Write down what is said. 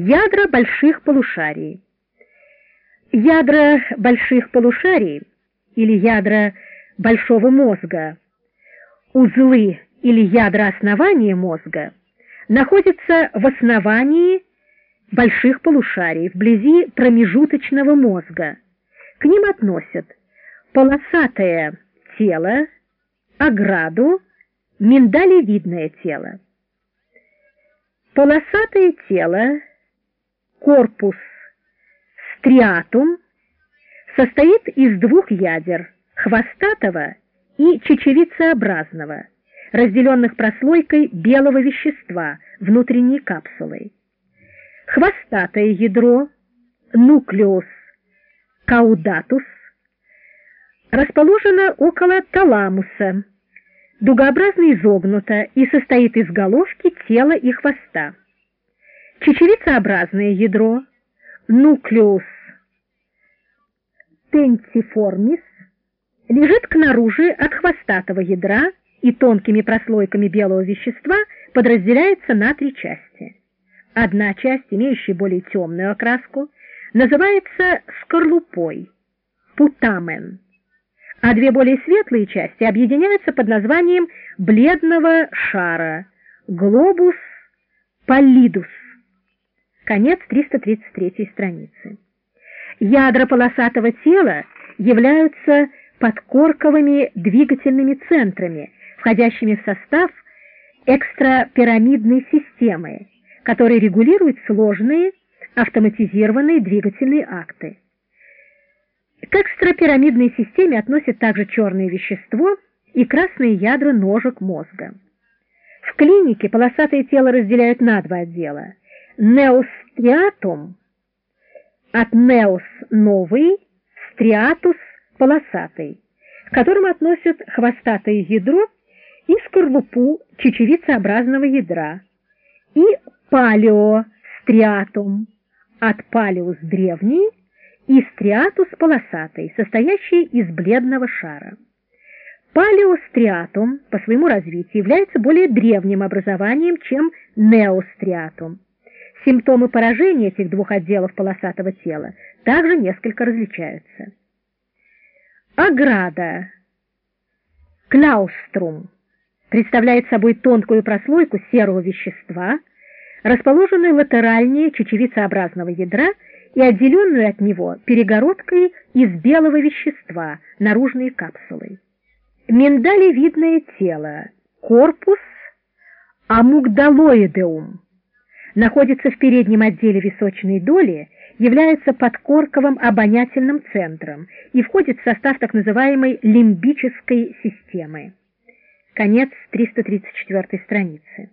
Ядра больших полушарий. Ядра больших полушарий или ядра большого мозга, узлы или ядра основания мозга находятся в основании больших полушарий, вблизи промежуточного мозга. К ним относят полосатое тело, ограду, миндалевидное тело. Полосатое тело корпус стриатум состоит из двух ядер – хвостатого и чечевицеобразного, разделенных прослойкой белого вещества внутренней капсулой. Хвостатое ядро – нуклеус каудатус расположено около таламуса, дугообразно изогнуто и состоит из головки, тела и хвоста. Чечевицеобразное ядро, нуклеус пентиформис, лежит к наружи от хвостатого ядра и тонкими прослойками белого вещества подразделяется на три части. Одна часть, имеющая более темную окраску, называется скорлупой, путамен, а две более светлые части объединяются под названием бледного шара, глобус паллидус. Конец 333 страницы. Ядра полосатого тела являются подкорковыми двигательными центрами, входящими в состав экстрапирамидной системы, которые регулируют сложные автоматизированные двигательные акты. К экстрапирамидной системе относят также черное вещество и красные ядра ножек мозга. В клинике полосатое тело разделяют на два отдела – неостриатум, от неос – новый, стриатус – полосатый, к которым относят хвостатое ядро и скорлупу чечевицеобразного ядра, и палеостриатум, от палеус – древний, и стриатус – полосатый, состоящий из бледного шара. Палеостриатум по своему развитию является более древним образованием, чем неостриатум. Симптомы поражения этих двух отделов полосатого тела также несколько различаются. Ограда, кляуструм, представляет собой тонкую прослойку серого вещества, расположенную латеральнее чечевицеобразного ядра и отделенную от него перегородкой из белого вещества, наружной капсулой. Миндалевидное тело, корпус амугдалоидеум, находится в переднем отделе височной доли, является подкорковым обонятельным центром и входит в состав так называемой лимбической системы. Конец 334 страницы.